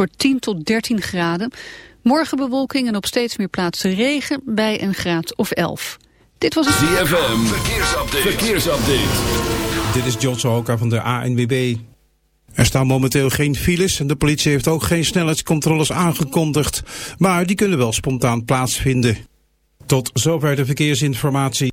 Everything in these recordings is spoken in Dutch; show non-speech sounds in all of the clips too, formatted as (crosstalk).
wordt 10 tot 13 graden. Morgen bewolking en op steeds meer plaatsen regen bij een graad of 11. Dit was het... ZFM, verkeersupdate. verkeersupdate. Dit is John Sohoka van de ANWB. Er staan momenteel geen files en de politie heeft ook geen snelheidscontroles aangekondigd. Maar die kunnen wel spontaan plaatsvinden. Tot zover de verkeersinformatie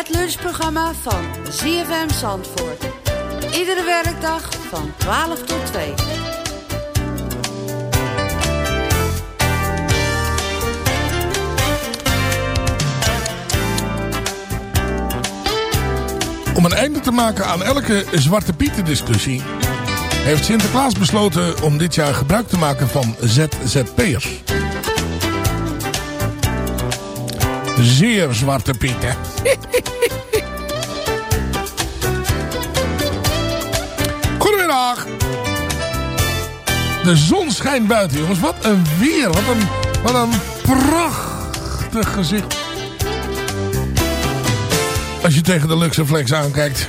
Het lunchprogramma van ZFM Zandvoort. Iedere werkdag van 12 tot 2. Om een einde te maken aan elke Zwarte Pieten discussie... heeft Sinterklaas besloten om dit jaar gebruik te maken van ZZP'ers. Zeer zwarte piet. Goedemiddag. De zon schijnt buiten, jongens. Wat een weer. Wat een, wat een prachtig gezicht. Als je tegen de Luxeflex aankijkt.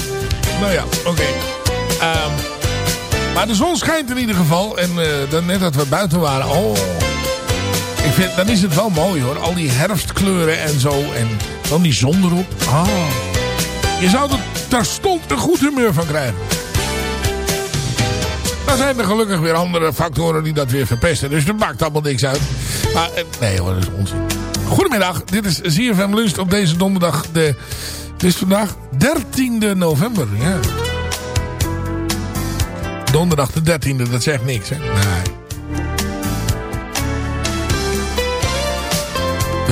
(laughs) nou ja, oké. Ehm, maar de zon schijnt in ieder geval. En uh, net dat we buiten waren. Oh, ik vind, dan is het wel mooi hoor. Al die herfstkleuren en zo. En dan die zon erop. Ah. Je zou er terstond een goed humeur van krijgen. Dan zijn er gelukkig weer andere factoren die dat weer verpesten. Dus dat maakt allemaal niks uit. Maar eh, nee hoor, dat is onzin. Goedemiddag, dit is ZFM Lunch op deze donderdag. De, het is vandaag 13e november. Ja. Donderdag de 13e, dat zegt niks hè. Nee.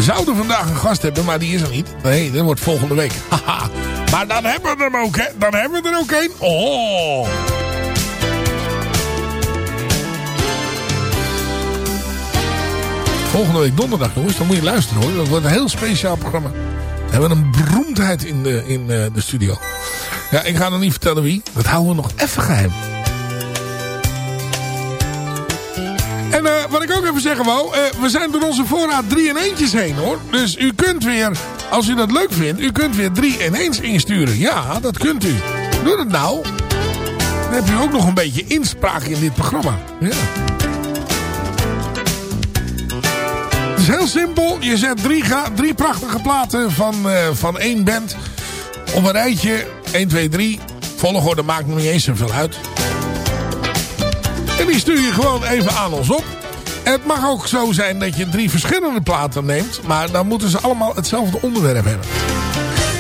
Zouden vandaag een gast hebben, maar die is er niet. Nee, dat wordt volgende week. (laughs) Haha. maar dan hebben we hem ook, hè. Dan hebben we er ook een. Oh. Volgende week donderdag, jongens. Dan moet je luisteren, hoor. Dat wordt een heel speciaal programma. We hebben een beroemdheid in de, in eh, de studio. Ja, ik ga nog niet vertellen wie. Dat houden we nog even geheim. En uh, wat ik ook even zeggen wou, uh, we zijn door onze voorraad 3 in eentjes heen hoor. Dus u kunt weer, als u dat leuk vindt, u kunt weer 3 in 1 insturen. Ja, dat kunt u. Doe dat nou. Dan heb u ook nog een beetje inspraak in dit programma. Ja. Het is heel simpel. Je zet drie, drie prachtige platen van, uh, van één band op een rijtje. 1, 2, 3. Volgorde maakt nog niet eens zoveel uit. En die stuur je gewoon even aan ons op. Het mag ook zo zijn dat je drie verschillende platen neemt. Maar dan moeten ze allemaal hetzelfde onderwerp hebben.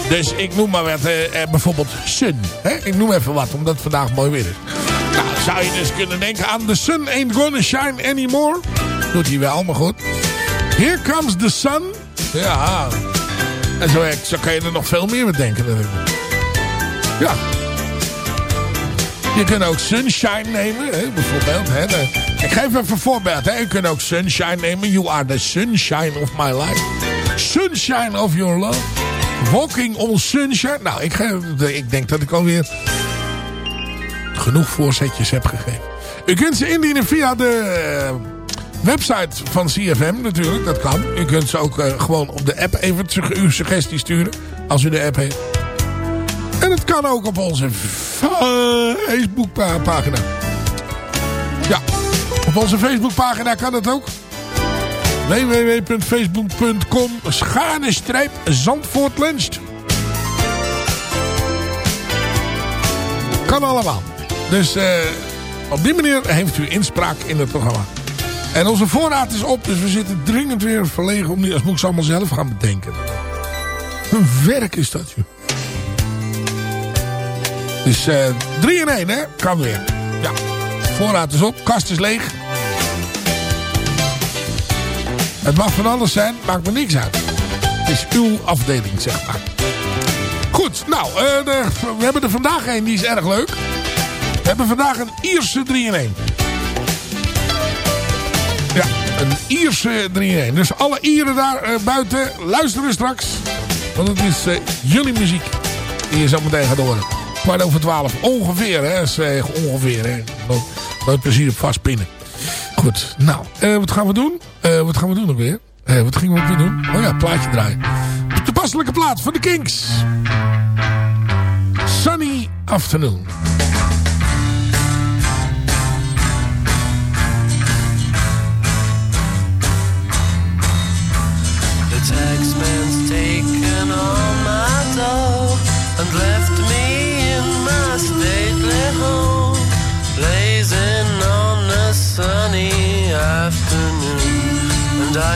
Dus ik noem maar wat, eh, eh, bijvoorbeeld Sun. Hè? Ik noem even wat, omdat het vandaag mooi weer is. Nou, zou je dus kunnen denken aan The Sun Ain't Gonna Shine Anymore. Doet hij wel, maar goed. Here Comes the Sun. Ja. En zo, zo kan je er nog veel meer bedenken natuurlijk. Ja. Je kunt ook Sunshine nemen, hè, bijvoorbeeld. Hè. De, ik geef even een voorbeeld. Hè. Je kunt ook Sunshine nemen. You are the sunshine of my life. Sunshine of your love. Walking on sunshine. Nou, ik, ik denk dat ik alweer genoeg voorzetjes heb gegeven. U kunt ze indienen via de uh, website van CFM natuurlijk. Dat kan. U kunt ze ook uh, gewoon op de app even uw suggestie sturen. Als u de app heeft. En het kan ook op onze Facebookpagina. Ja, op onze Facebookpagina kan het ook. www.facebook.com Schane streep Zandvoort. Kan allemaal. Dus uh, op die manier heeft u inspraak in het programma. En onze voorraad is op, dus we zitten dringend weer verlegen om die als moet ik ze allemaal zelf gaan bedenken. Een werk is dat, joh. Dus uh, 3 in 1, hè? Kan weer. Ja. Voorraad is op, kast is leeg. Het mag van alles zijn, maakt me niks uit. Het is uw afdeling, zeg maar. Goed, nou, uh, we hebben er vandaag een, die is erg leuk. We hebben vandaag een Ierse 3 in 1. Ja, een Ierse 3 in 1. Dus alle Ieren daar uh, buiten, luisteren straks. Want het is jullie muziek die je zo meteen gaat horen kwart over twaalf. Ongeveer, hè. Is, eh, ongeveer, hè. Nooit, plezier op vastpinnen. Goed, nou, uh, wat gaan we doen? Uh, wat gaan we doen nog weer? Uh, wat gingen we ook weer doen? Oh ja, plaatje draaien. De toepasselijke plaat van de Kings. Sunny Afternoon.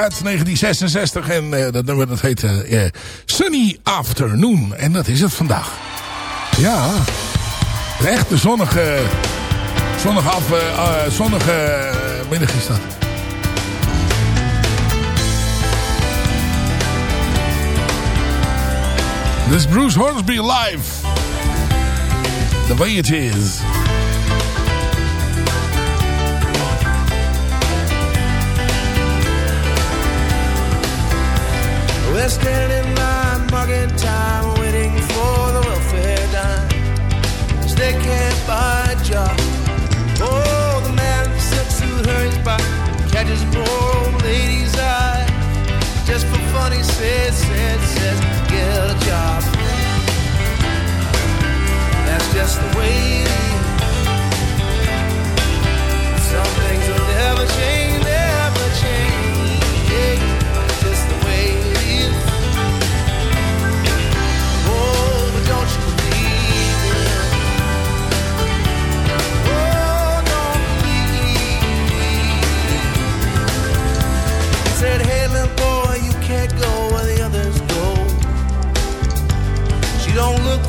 uit 1966. En uh, dat nummer dat heet eh, eh, Sunny Afternoon. En dat is het vandaag. Ja, een echte zonnige, zonnige, af, zonnige middag is dat. This Bruce Hornsby live. The way it is. They're standing in line, mugging time, waiting for the welfare dime. Cause they can't buy a job. Oh, the man in the silk suit hurries by, catches a poor old lady's eye. Just for fun, he says, says, says, get a job. That's just the way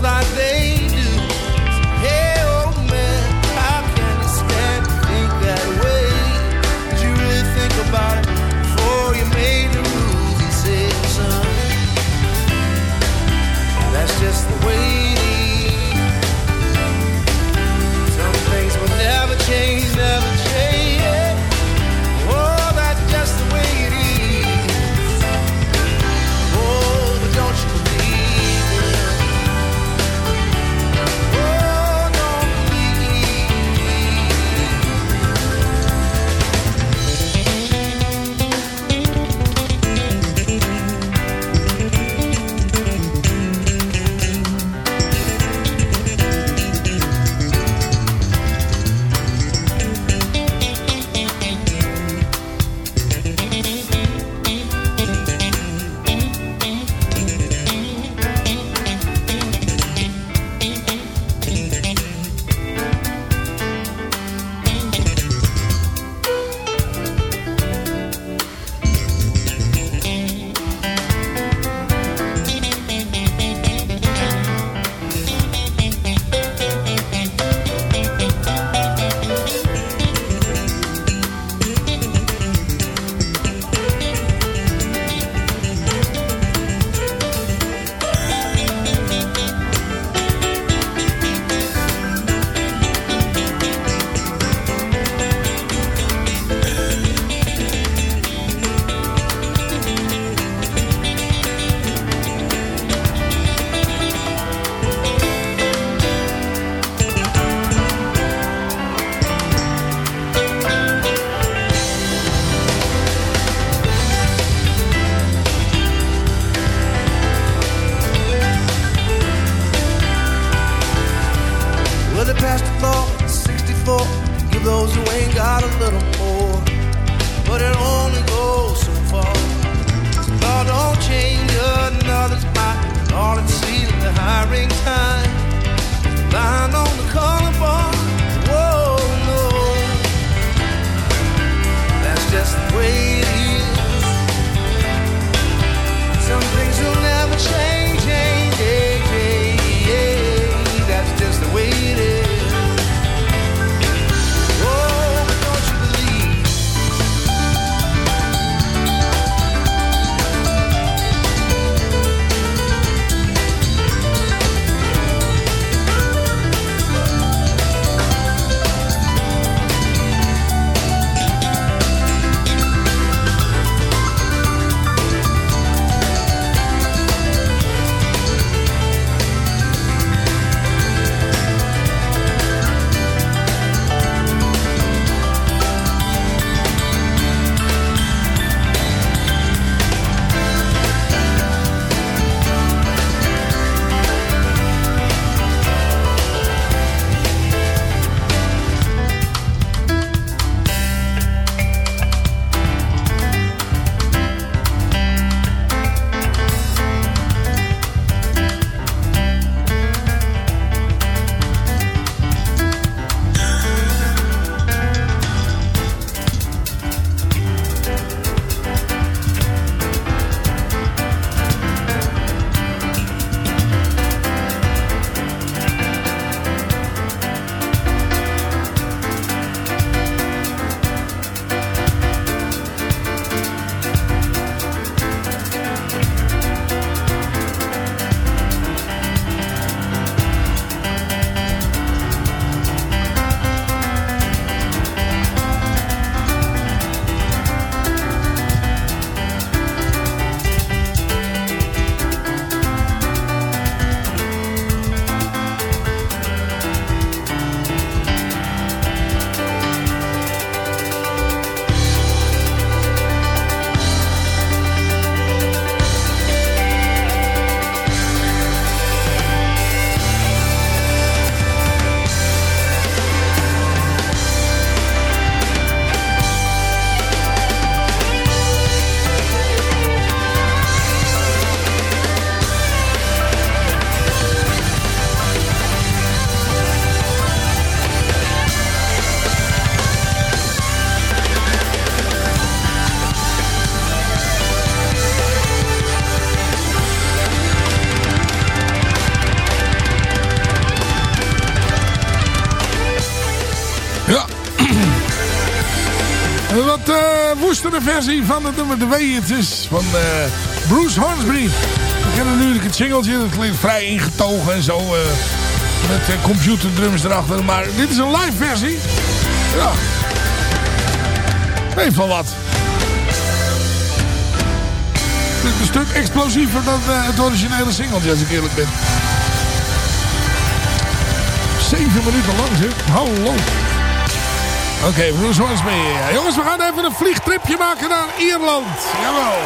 like they versie van het nummer The Way It Is van uh, Bruce Hornsby. We kennen natuurlijk het singeltje, dat klinkt vrij ingetogen en zo. Uh, met computerdrums erachter. Maar dit is een live versie. Ja. Heeft wel wat. Het is een stuk explosiever dan het originele singeltje, als ik eerlijk ben. Zeven minuten lang, zeg. Hallo. Oké, okay, Bruce Hornsby. Jongens, we gaan even een vliegtripje maken naar Ierland. Jawel.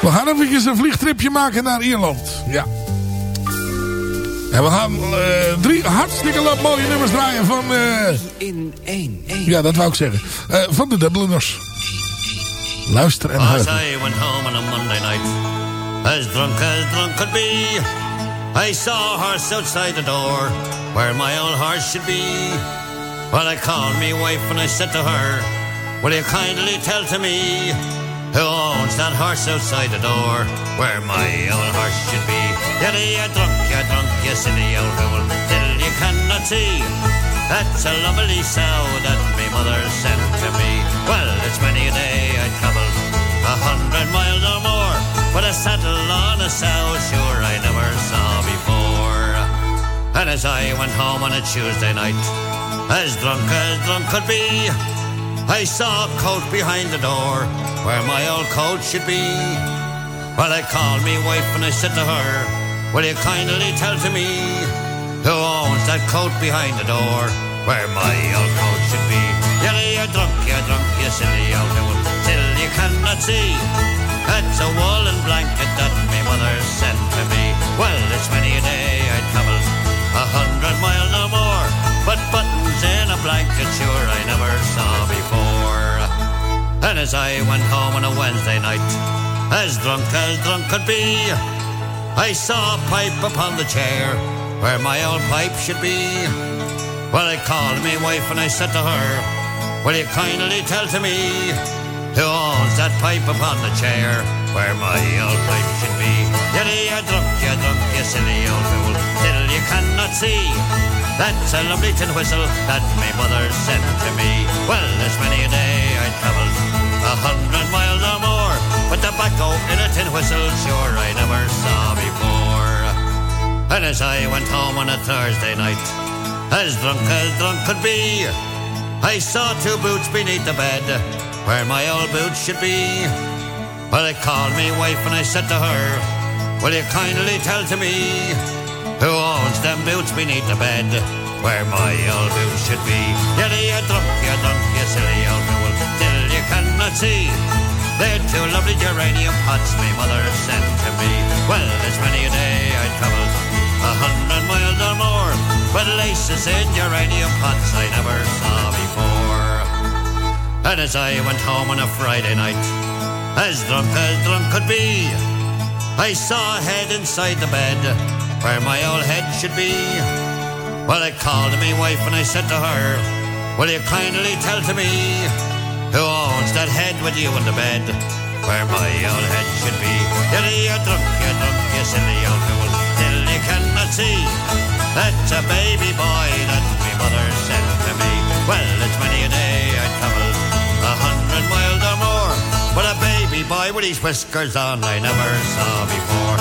We gaan even een vliegtripje maken naar Ierland. Ja. En we gaan uh, drie hartstikke mooie nummers draaien van... Uh, in één, één. Ja, dat wou ik zeggen. Uh, van de Dubliners. Luister en huilen. As I went home on a Monday night. As drunk as drunk could be. I saw a horse outside the door where my old horse should be. Well, I called me wife and I said to her, Will you kindly tell to me who owns that horse outside the door where my old horse should be? Yeah, you're drunk, you're drunk, you silly old fool, till you cannot see. That's a lovely sow that my mother sent to me. Well, it's many a day I travelled a hundred miles or more, but a saddle on a sow, sure I never saw. And as I went home on a Tuesday night, as drunk as drunk could be, I saw a coat behind the door where my old coat should be. Well, I called me wife and I said to her, Will you kindly tell to me who owns that coat behind the door where my old coat should be? Yeah, you're drunk, you're drunk, you silly old fool, till you cannot see. That's a woolen blanket that my mother sent to me. Well, it's many a day I travelled a hundred mile no more, but buttons in a blanket sure I never saw before. And as I went home on a Wednesday night, as drunk as drunk could be, I saw a pipe upon the chair where my old pipe should be. Well, I called me wife and I said to her, Will you kindly tell to me who owns that pipe upon the chair where my old pipe should be? Yeah, you're drunk, you're drunk, you silly old fool, till you cannot see. That's a lovely tin whistle that my mother sent to me. Well, there's many a day I travelled a hundred miles or more, but tobacco in a tin whistle, sure I never saw before. And as I went home on a Thursday night, as drunk as drunk could be, I saw two boots beneath the bed where my old boots should be. Well, I called me wife and I said to her, Will you kindly tell to me who owns them boots beneath the bed where my old boots should be? Yeah, you're drunk, you're drunk, you silly old fool, till you cannot see. They're two lovely geranium pots my mother sent to me. Well, there's many a day I travelled a hundred miles or more, but laces in geranium pots I never saw before. And as I went home on a Friday night, as drunk as drunk could be, I saw a head inside the bed where my old head should be. Well, I called my wife and I said to her, Will you kindly tell to me who owns that head with you in the bed where my old head should be? Yeah, you're drunk, you're drunk, you silly old fool, till you cannot see. That's a baby boy that my mother sent to me. Well, it's many a day I travelled boy with his whiskers on I never saw before.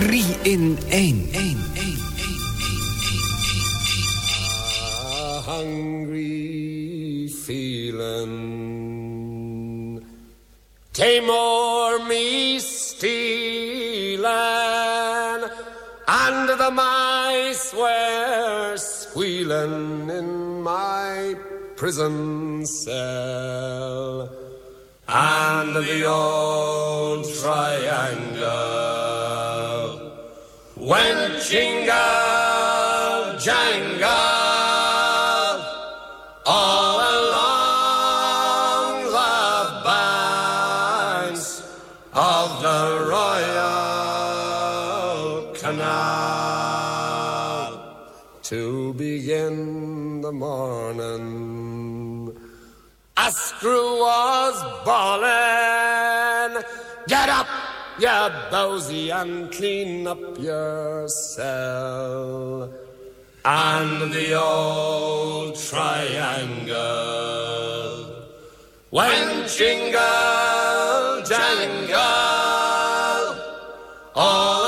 Drie in één. één. A hungry feeling came o'er me the mice were squealing in my prison cell, and the old triangle went jingle jangle in the morning. A screw was bawling, get up, you bowsy, and clean up your cell. And the old triangle when jingle jangle all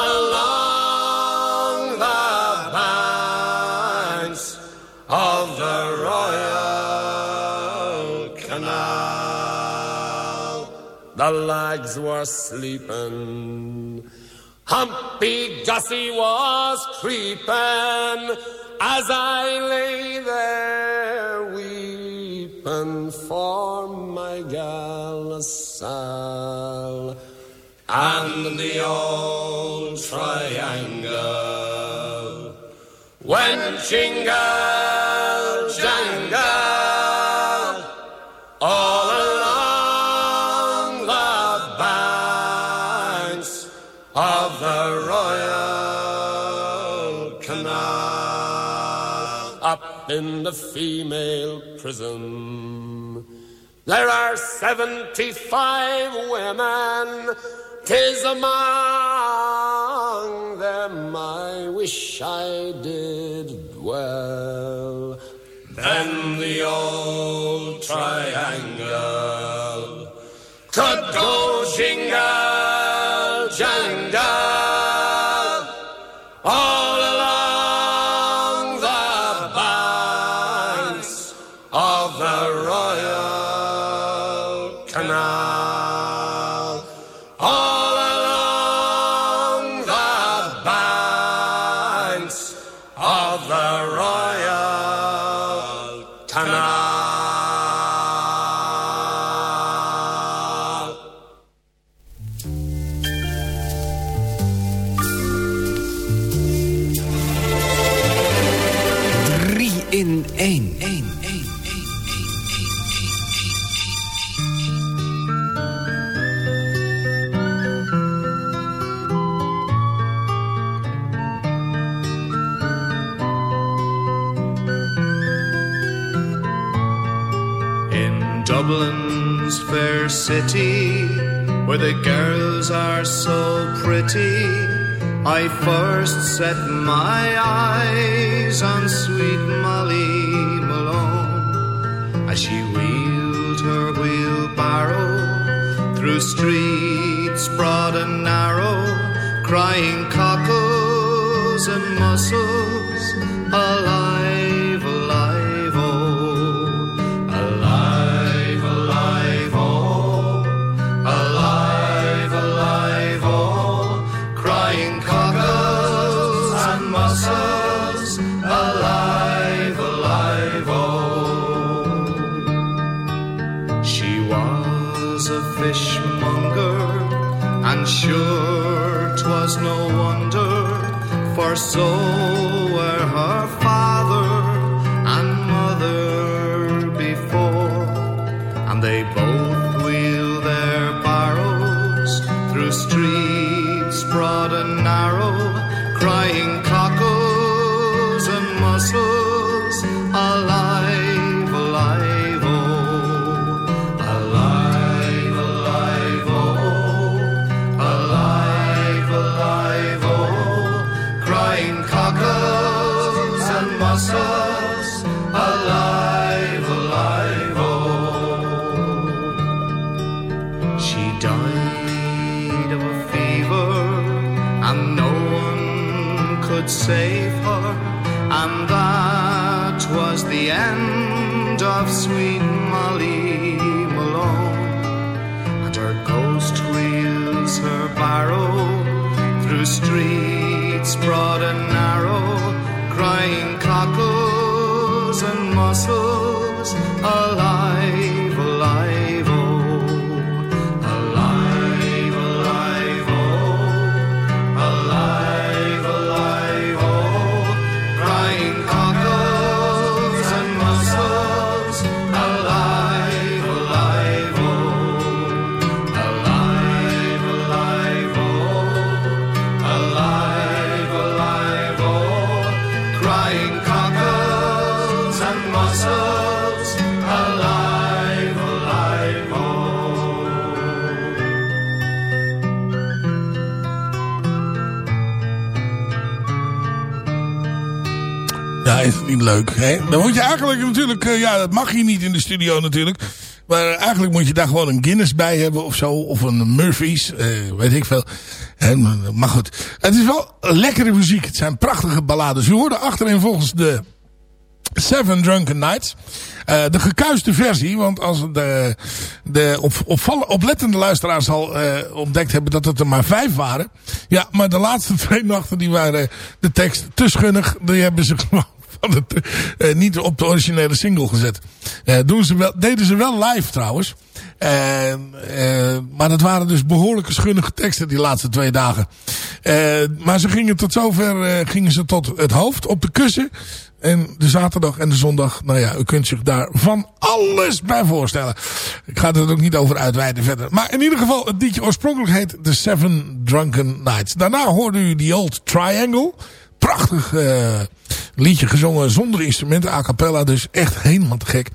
the lags were sleeping. Humpy Gussie was creeping as I lay there weeping for my gal Sal and the old triangle when jingle jangle all the female prison. There are seventy-five women. Tis among them I wish I did dwell. Then the old triangle could go jingle so pretty, I first set my eyes on sweet Molly Malone. As she wheeled her wheelbarrow through streets broad and narrow, crying cockles and mussels, soul. Leuk? Hè? Dan moet je eigenlijk natuurlijk... eh, ja, dat mag hier niet in de studio natuurlijk. Maar eigenlijk moet je daar gewoon een Guinness bij hebben of zo. Of een Murphy's. eh, weet ik veel. Maar, goed. Het is wel lekkere muziek. Het zijn prachtige ballades. U hoorde achterin volgens de Seven Drunken Nights. Eh, de gekuiste versie, want als de, de op, oplettende luisteraars al ontdekt hebben dat het er maar vijf waren. Ja, maar de laatste (laughs) twee nachten die waren de tekst te schunnig. Die hebben ze (laughs) gewoon van het, eh, niet op de originele single gezet. Eh, doen ze wel, deden ze wel live trouwens. En, eh, maar dat waren dus behoorlijke schunnige teksten die laatste twee dagen. Maar ze gingen tot zover gingen ze tot het hoofd op de kussen. En de zaterdag en de zondag, nou ja, u kunt zich daar van alles bij voorstellen. Ik ga er ook niet over uitweiden verder. Maar in ieder geval, het liedje oorspronkelijk heet The Seven Drunken Nights. Daarna hoorde u The Old Triangle. Prachtig eh, liedje gezongen zonder instrumenten, a cappella, dus echt helemaal te gek.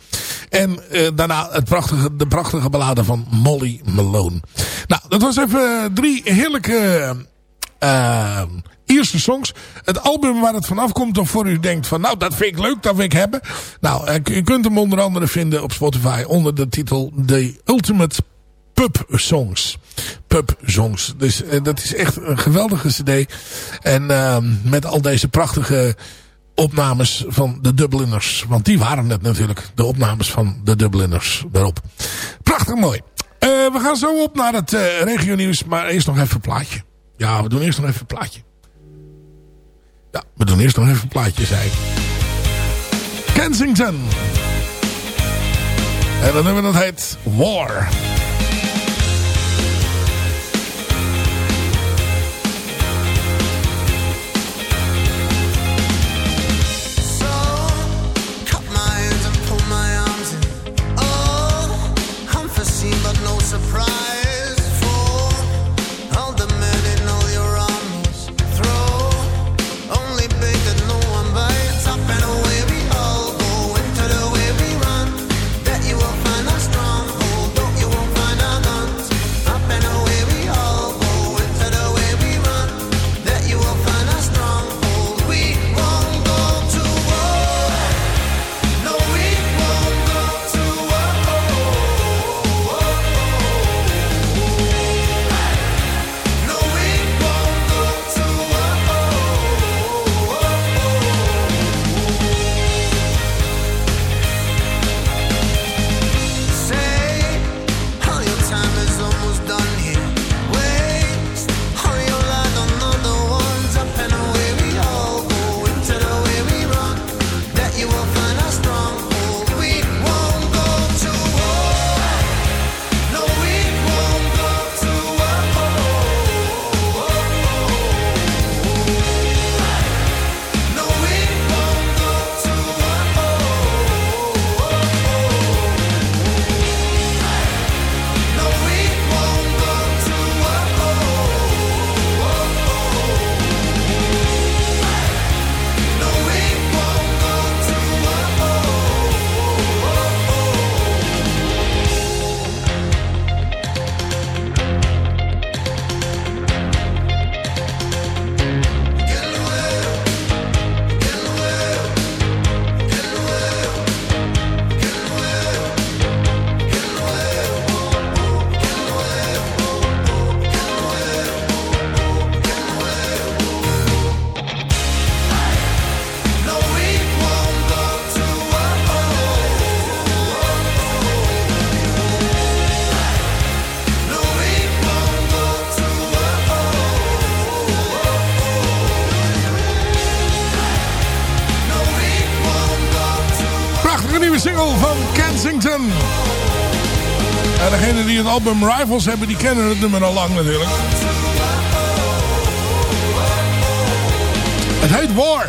En eh, daarna het prachtige, de prachtige ballade van Molly Malone. Nou, dat was even drie heerlijke eh, eerste songs. Het album waar het vanaf komt, of voor u denkt van, nou, dat vind ik leuk, dat wil ik hebben. Nou, u kunt hem onder andere vinden op Spotify onder de titel The Ultimate Pub Songs. Pub Songs. Dus eh, dat is echt een geweldige cd. En uh, met al deze prachtige opnames van de Dubliners. Want die waren het natuurlijk. De opnames van de Dubliners daarop. Prachtig mooi. Uh, we gaan zo op naar het uh, regio nieuws. Maar eerst nog even een plaatje. Ja, we doen eerst nog even een plaatje. Ja, we doen eerst nog even een plaatje, zei ik. Kensington. En dat nummer dat heet War. Van Kensington. En degenen die het album Rivals hebben, die kennen het nummer al lang natuurlijk. Het heet War.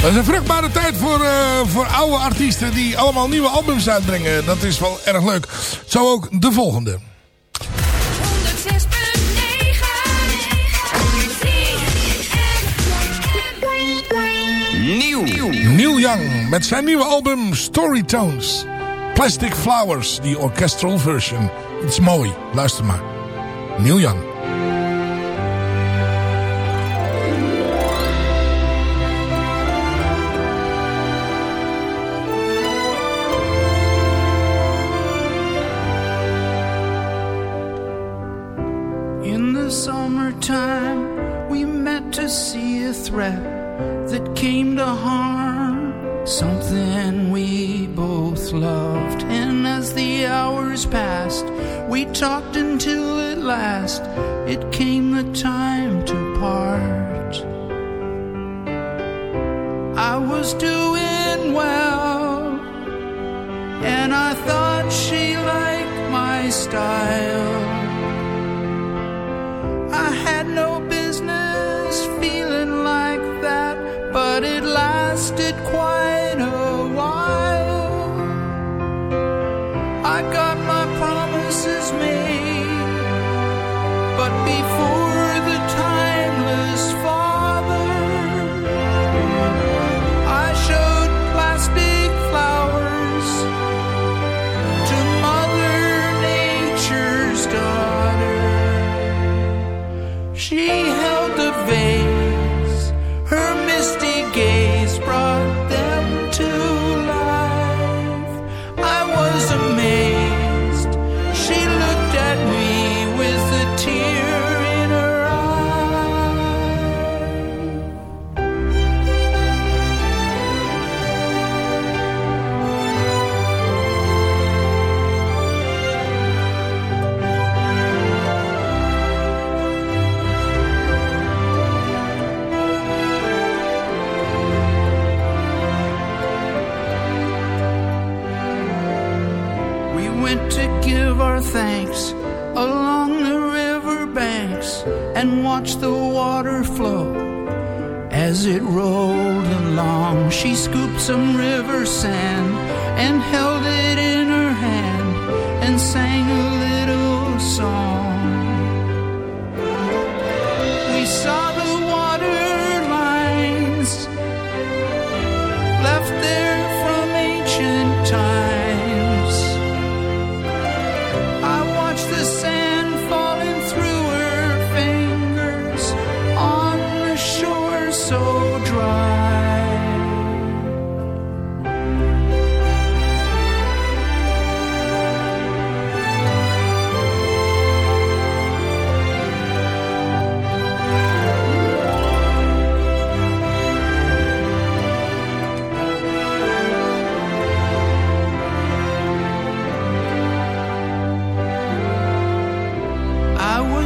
Dat is een vruchtbare tijd voor, eh, voor oude artiesten die allemaal nieuwe albums uitbrengen. Dat is wel erg leuk. Zo ook de volgende. Neil Young met zijn nieuwe album Storytones. Plastic Flowers, die orchestral version. Het is mooi, luister maar. Neil Young.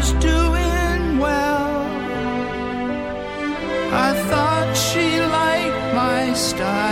was doing well. I thought she liked my style.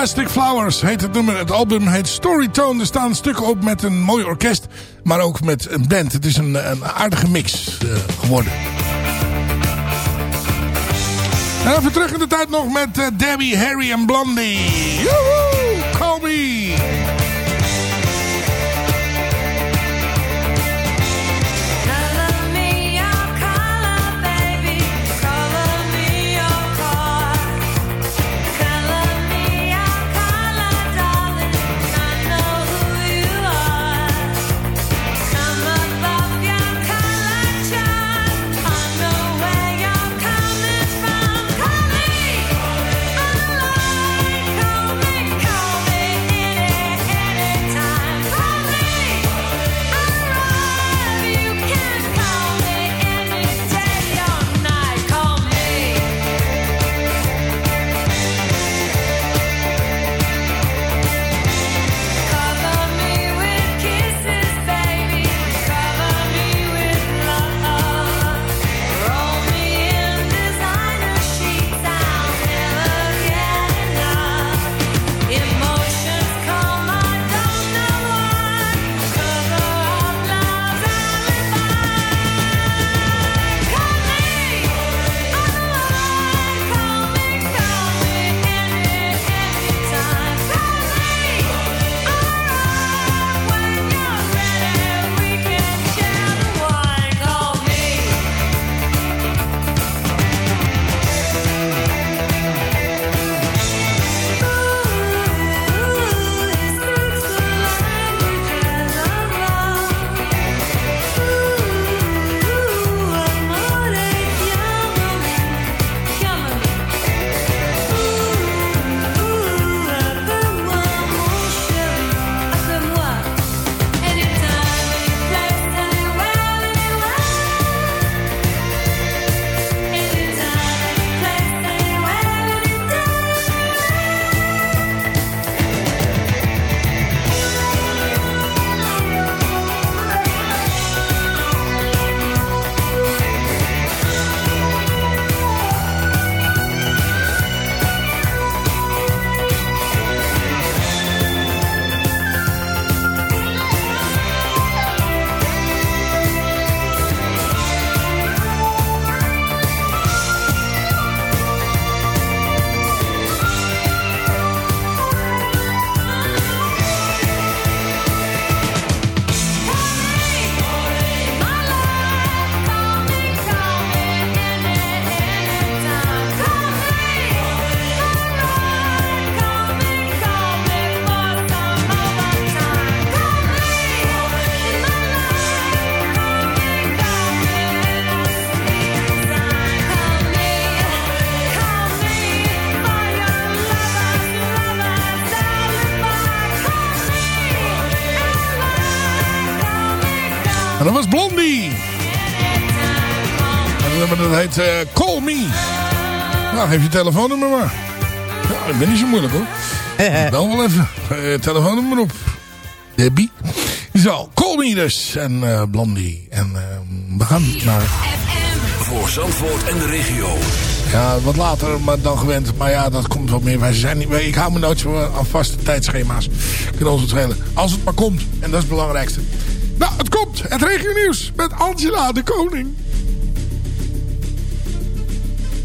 Plastic Flowers heet het nummer. Het album heet Storytone. Er staan stukken op met een mooi orkest. Maar ook met een band. Het is een, een aardige mix eh, geworden. En even terug in de tijd nog met eh, Debbie, Harry en Blondie. Joehoe, call. Eh, Call Me. Nou, geef je telefoonnummer maar. Ja, dat ben niet zo moeilijk hoor. (laughs) Bel wel even. Uh, telefoonnummer op. Debbie. Zo, Call Me dus. En uh, Blondie. En uh, we gaan naar... Voor Zandvoort en de regio. Ja, wat later maar dan gewend. Maar ja, dat komt wel meer. Wij zijn niet, ik hou me nooit zo aan vaste tijdschema's. Kunnen ons het schelen. Als het maar komt. En dat is het belangrijkste. Nou, het komt. Het regio nieuws met Angela de Koning.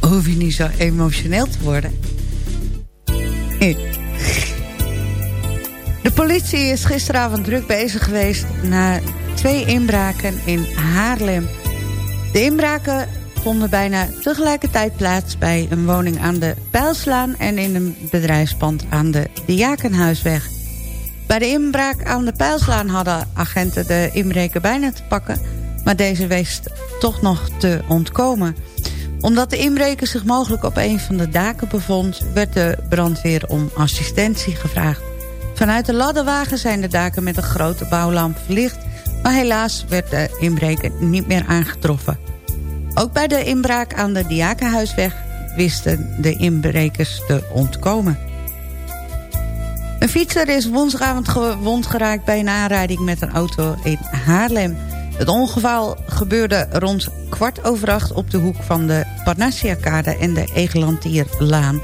Hoef je niet zo emotioneel te worden. De politie is gisteravond druk bezig geweest... na twee inbraken in Haarlem. De inbraken vonden bijna tegelijkertijd plaats... bij een woning aan de Pijlslaan... en in een bedrijfspand aan de Diakenhuisweg. Bij de inbraak aan de Pijlslaan hadden agenten de inbreker bijna te pakken... maar deze wist toch nog te ontkomen omdat de inbreker zich mogelijk op een van de daken bevond... werd de brandweer om assistentie gevraagd. Vanuit de ladderwagen zijn de daken met een grote bouwlamp verlicht... maar helaas werd de inbreker niet meer aangetroffen. Ook bij de inbraak aan de Diakenhuisweg wisten de inbrekers te ontkomen. Een fietser is woensdagavond gewond geraakt bij een aanrijding met een auto in Haarlem. Het ongeval gebeurde rond kwart over acht op de hoek van de Parnassia-kade en de Egelantierlaan.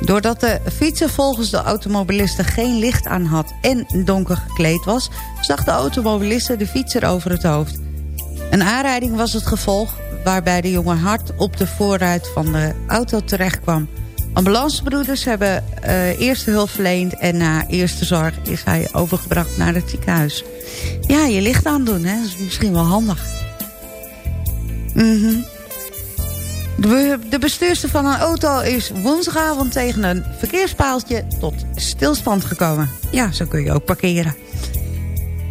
Doordat de fietser volgens de automobilisten geen licht aan had en donker gekleed was... zag de automobiliste de fietser over het hoofd. Een aanrijding was het gevolg waarbij de jongen hard op de voorruit van de auto terechtkwam. Ambulancebroeders hebben uh, eerste hulp verleend en na eerste zorg is hij overgebracht naar het ziekenhuis. Ja, je licht aandoen, hè? dat is misschien wel handig. Mm de, de bestuurster van een auto is woensdagavond tegen een verkeerspaaltje tot stilstand gekomen. Ja, zo kun je ook parkeren.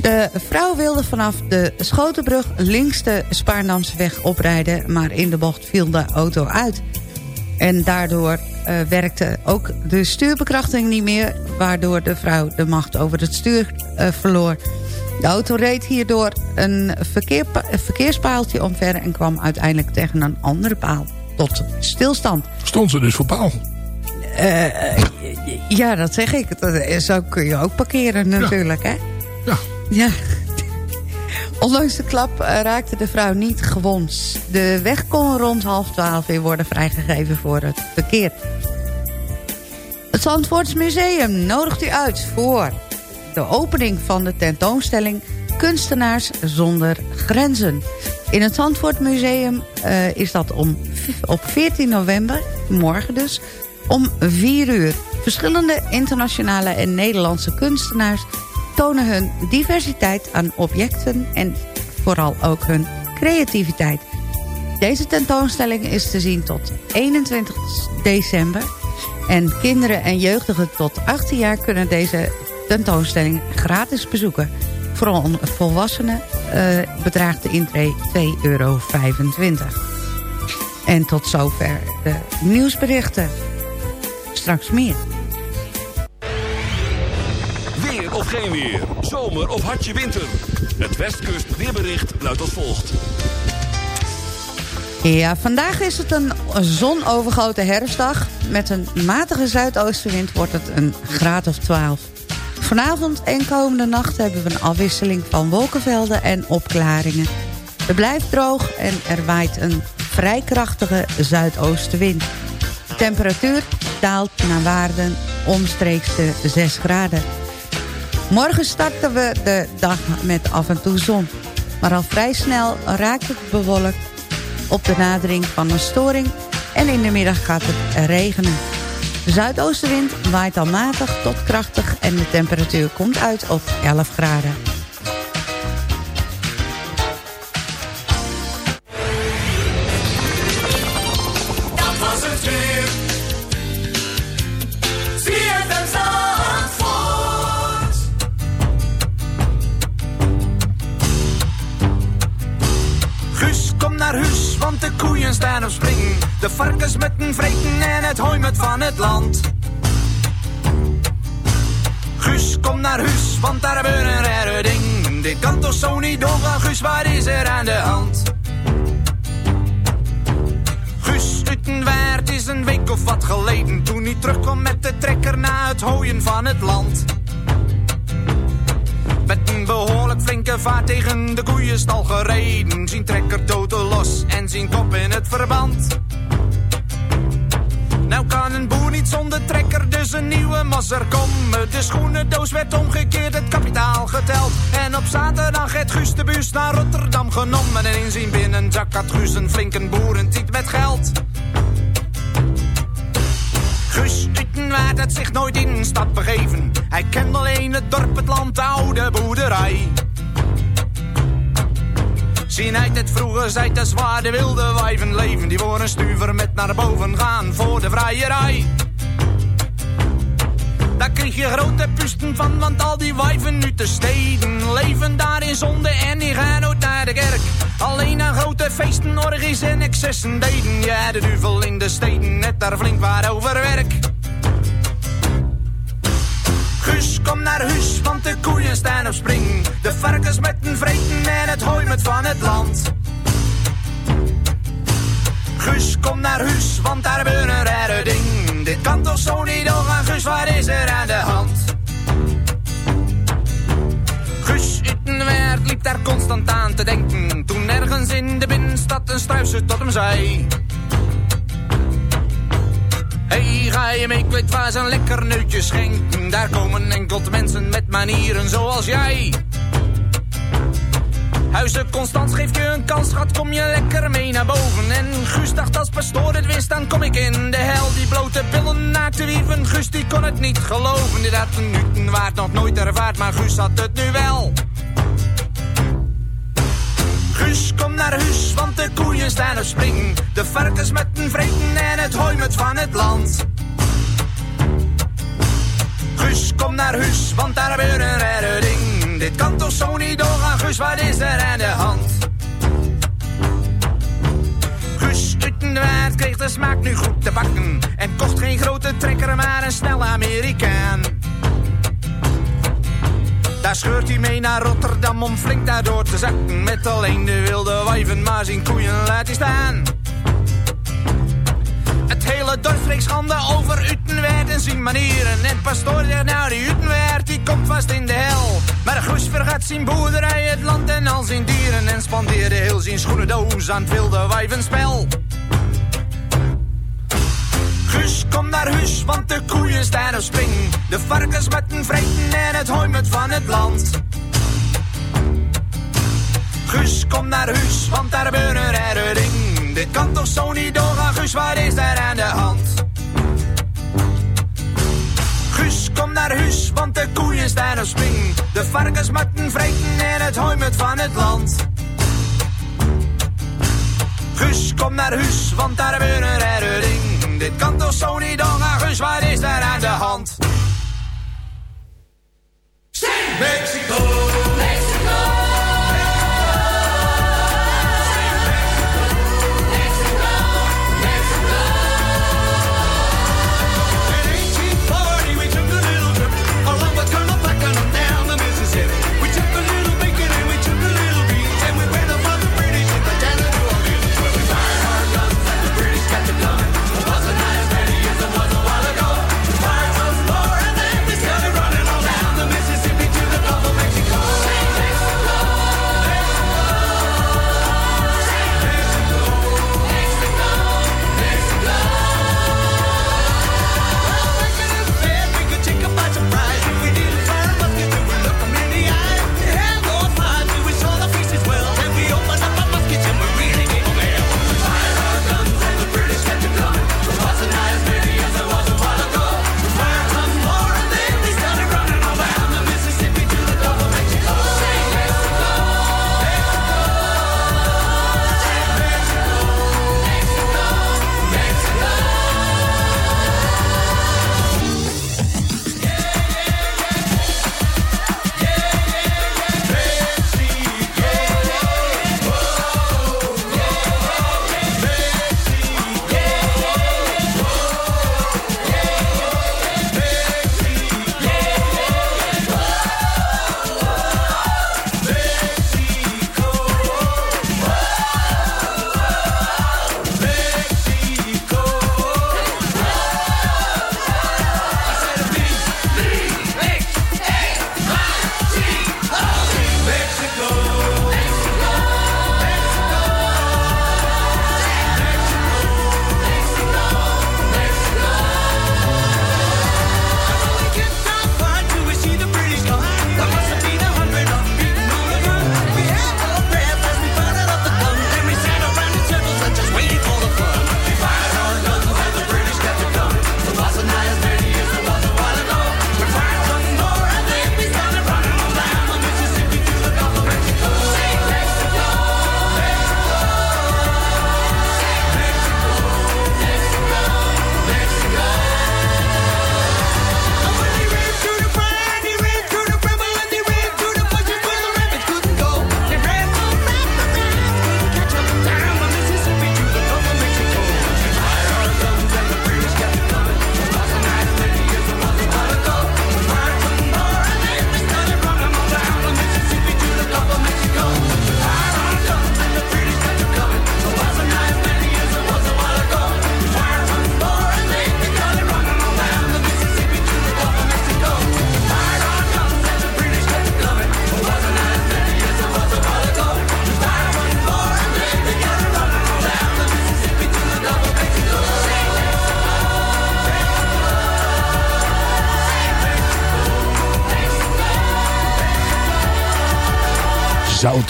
De vrouw wilde vanaf de Schotenbrug links de Spaarnamseweg oprijden... maar in de bocht viel de auto uit. En daardoor uh, werkte ook de stuurbekrachting niet meer... waardoor de vrouw de macht over het stuur uh, verloor. De auto reed hierdoor een, verkeer, een verkeerspaaltje omver... en kwam uiteindelijk tegen een andere paal tot stilstand. Stond ze dus voor paal? Uh, ja, dat zeg ik. Zo kun je ook parkeren natuurlijk, ja. hè? Ja. Ja. Ondanks de klap raakte de vrouw niet gewond. De weg kon rond half twaalf weer worden vrijgegeven voor het verkeer. Het Zandvoorts Museum nodigt u uit voor de opening van de tentoonstelling Kunstenaars zonder grenzen. In het Zandvoort Museum uh, is dat om, op 14 november, morgen dus, om 4 uur. Verschillende internationale en Nederlandse kunstenaars tonen hun diversiteit aan objecten en vooral ook hun creativiteit. Deze tentoonstelling is te zien tot 21 december. En kinderen en jeugdigen tot 18 jaar kunnen deze tentoonstelling gratis bezoeken. Voor volwassenen uh, bedraagt de intree 2,25 euro. En tot zover de nieuwsberichten. Straks meer. Geen weer. Zomer of hartje winter. Het Westkust weerbericht luidt als volgt. Ja, vandaag is het een zonovergoten herfstdag. Met een matige zuidoostenwind wordt het een graad of 12. Vanavond en komende nacht hebben we een afwisseling van wolkenvelden en opklaringen. Het blijft droog en er waait een vrij krachtige zuidoostenwind. Temperatuur daalt naar waarden omstreeks de 6 graden. Morgen starten we de dag met af en toe zon. Maar al vrij snel raakt het bewolkt op de nadering van een storing... en in de middag gaat het regenen. De zuidoostenwind waait al matig tot krachtig en de temperatuur komt uit op 11 graden. Het land. Guus, kom naar huis, want daar gebeuren rare ding. Dit kan toch zo niet doorgaan, Guus, waar is er aan de hand? Guus Utenwaard is een week of wat geleden Toen hij terugkwam met de trekker na het hooien van het land Met een behoorlijk flinke vaart tegen de koeienstal gereden Zien trekker totaal los en zien kop in het verband nou kan een boer niet zonder trekker, dus een nieuwe masser komen. De schoenendoos werd omgekeerd, het kapitaal geteld. En op zaterdag het Guus de bus naar Rotterdam genomen. En in zijn binnenzak had Guus een flinke boerentiet met geld. Guus Utenwaard had zich nooit in een stad begeven. Hij kende alleen het dorp, het land, de oude boerderij. Zien uit het vroege zijt de zwaar de wilde wijven leven. Die voor een stuver met naar boven gaan voor de vrijerij. Daar kreeg je grote pusten van, want al die wijven nu te steden leven daar in zonde en die gaan nooit naar de kerk. Alleen aan grote feesten, orgies en excessen deden. Ja, de duvel in de steden, net daar flink waar over werk. Guus, kom naar huis, want de koeien staan op spring. De varkens met een vreten en het hooi met van het land. Guus, kom naar huis, want daar gebeurt een rare ding. Dit kan toch zo niet doorgaan, Guus, wat is er aan de hand? Guus Utenwaard liep daar constant aan te denken. Toen ergens in de binnenstad een struisje tot hem zei... Hey, ga je mee, ik weet waar ze een lekker neutje schenken. Daar komen enkel mensen met manieren zoals jij. Huizen Constans geeft je een kans, schat, kom je lekker mee naar boven. En Guus dacht als pastoor het wist, dan kom ik in de hel. Die blote billen naakte wieven, Guus die kon het niet geloven. Dit had een Newton waard nog nooit ervaard, maar Guus had het nu wel. Guus, kom naar huis, want de koeien staan op spring. De varkens met een vreten en het hooi met van het land. Guus, kom naar huis, want daar gebeurt een rare ding. Dit kan toch zo niet doorgaan, Guus, wat is er aan de hand? Guus Utenwaard kreeg de smaak nu goed te bakken. En kocht geen grote trekker, maar een snelle Amerikaan. Daar scheurt hij mee naar Rotterdam om flink daardoor te zakken. Met alleen de wilde wijven, maar zijn koeien laat hij staan. Hele dorp spreekt schande over Utenwaard en zijn manieren. En pastoor zegt nou die Utenwaard die komt vast in de hel. Maar Guus vergat zijn boerderij, het land en al zijn dieren. En spandeerde heel zijn schoenendoos aan het wilde wijvenspel. Guus, kom naar huis, want de koeien staan op spring. De varkens met een vreten en het hooi met van het land. Guus, kom naar huis, want daar gebeurt een rare ding. Dit kan toch zo niet doorgaan, Guus, wat is daar aan de hand? Guus, kom naar huis, want de koeien staan op spring. De varkens met een vreten en het hooi met van het land. Guus, kom naar huis, want daar gebeurt een rare ding. Dit kan toch zo niet doorgaan, Guus, wat is daar aan de hand? Mexico, Mexico.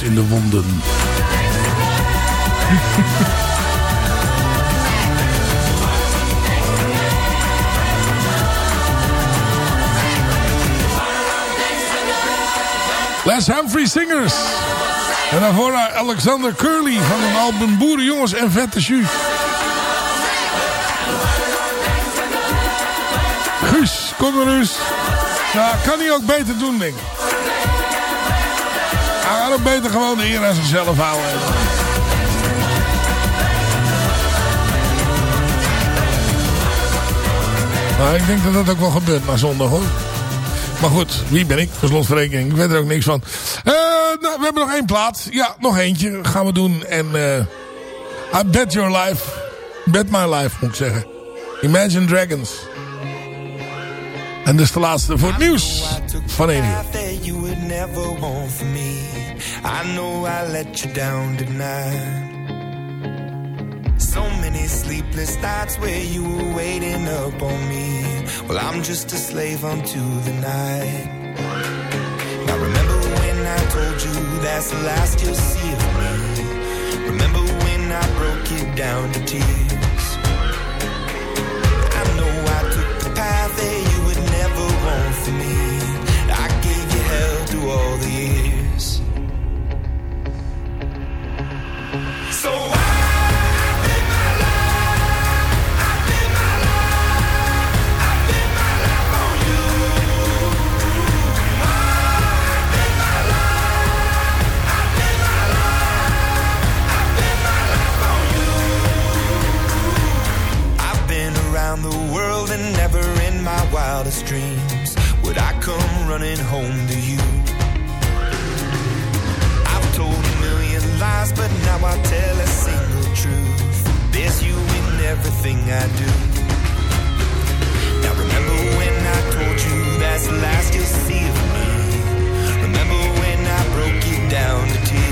In de wonden. Les Humphrey Singers. En daarvoor Alexander Curly van een album Boerenjongens en Vette Jus. Guus, kom er Guus. Nou, kan hij ook beter doen, denk ik. Hij ook beter gewoon de eer aan zichzelf houden. Nou, ik denk dat dat ook wel gebeurt na zondag, hoor. Maar goed, wie ben ik? voor slotverrekening. Ik weet er ook niks van. Uh, nou, we hebben nog één plaat. Ja, nog eentje gaan we doen. En uh, I Bet Your Life. Bet My Life, moet ik zeggen. Imagine Dragons. En dus de laatste voor het nieuws van 1 uur. I know I let you down tonight. So many sleepless nights where you were waiting up on me. Well, I'm just a slave unto the night. Now remember when I told you that's the last you'll see of me? Remember when I broke it down to tears? I know I took the path that wildest dreams would I come running home to you. But now I tell a single truth. There's you in everything I do. Now remember when I told you that's the last you'll see of me. Remember when I broke you down to tears.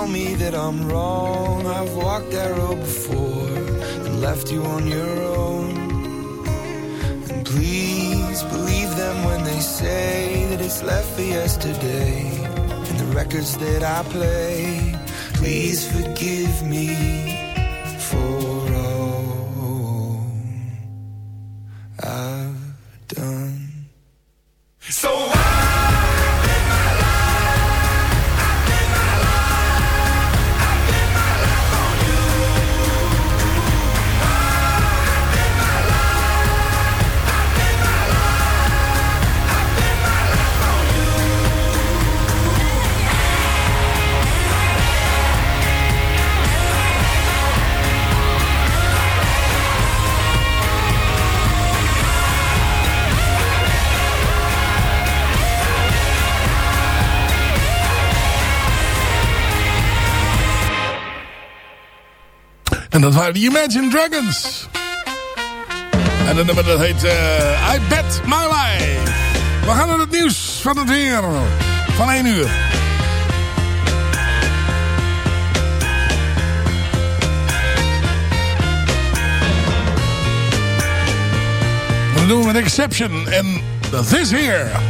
Tell me that I'm wrong. I've walked that road before and left you on your own. And please believe them when they say that it's left for yesterday. And the records that I play, please forgive me En dat waren de Imagine Dragons. En dat nummer dat heet uh, I Bet My Life. We gaan naar het nieuws van het weer van 1 uur. We doen met Exception en This Here.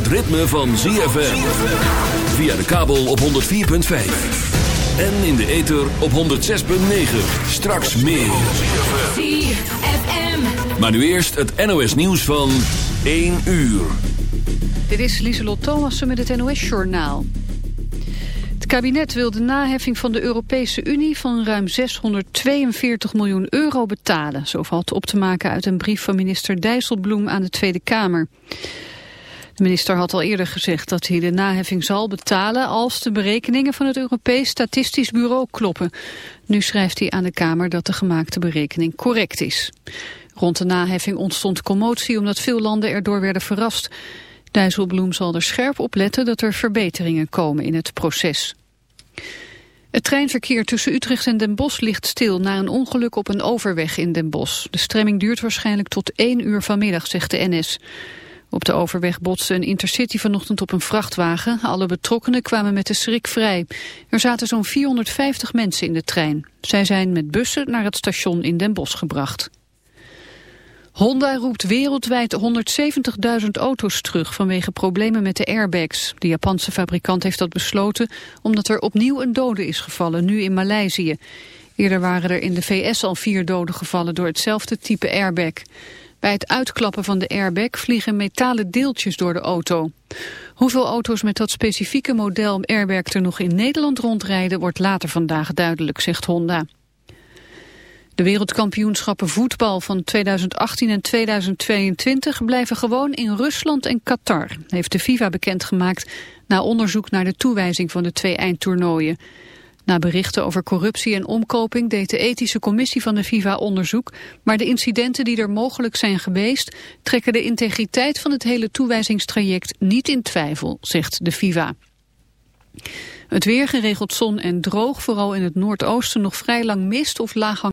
Het ritme van ZFM. Via de kabel op 104.5. En in de ether op 106.9. Straks meer. ZFM. Maar nu eerst het NOS nieuws van 1 uur. Dit is Lieselot Thomassen met het NOS-journaal. Het kabinet wil de naheffing van de Europese Unie van ruim 642 miljoen euro betalen. Zo valt op te maken uit een brief van minister Dijsselbloem aan de Tweede Kamer. De minister had al eerder gezegd dat hij de naheffing zal betalen als de berekeningen van het Europees Statistisch Bureau kloppen. Nu schrijft hij aan de Kamer dat de gemaakte berekening correct is. Rond de naheffing ontstond commotie omdat veel landen erdoor werden verrast. Dijsselbloem zal er scherp op letten dat er verbeteringen komen in het proces. Het treinverkeer tussen Utrecht en Den Bosch ligt stil na een ongeluk op een overweg in Den Bosch. De stremming duurt waarschijnlijk tot 1 uur vanmiddag, zegt de NS. Op de overweg botste een intercity vanochtend op een vrachtwagen. Alle betrokkenen kwamen met de schrik vrij. Er zaten zo'n 450 mensen in de trein. Zij zijn met bussen naar het station in Den Bosch gebracht. Honda roept wereldwijd 170.000 auto's terug vanwege problemen met de airbags. De Japanse fabrikant heeft dat besloten omdat er opnieuw een dode is gevallen, nu in Maleisië. Eerder waren er in de VS al vier doden gevallen door hetzelfde type airbag. Bij het uitklappen van de airbag vliegen metalen deeltjes door de auto. Hoeveel auto's met dat specifieke model airbag er nog in Nederland rondrijden wordt later vandaag duidelijk, zegt Honda. De wereldkampioenschappen voetbal van 2018 en 2022 blijven gewoon in Rusland en Qatar, heeft de FIFA bekendgemaakt na onderzoek naar de toewijzing van de twee eindtoernooien. Na berichten over corruptie en omkoping deed de ethische commissie van de FIFA onderzoek, maar de incidenten die er mogelijk zijn geweest trekken de integriteit van het hele toewijzingstraject niet in twijfel, zegt de FIFA. Het weer geregeld zon en droog, vooral in het noordoosten nog vrij lang mist of laaghang.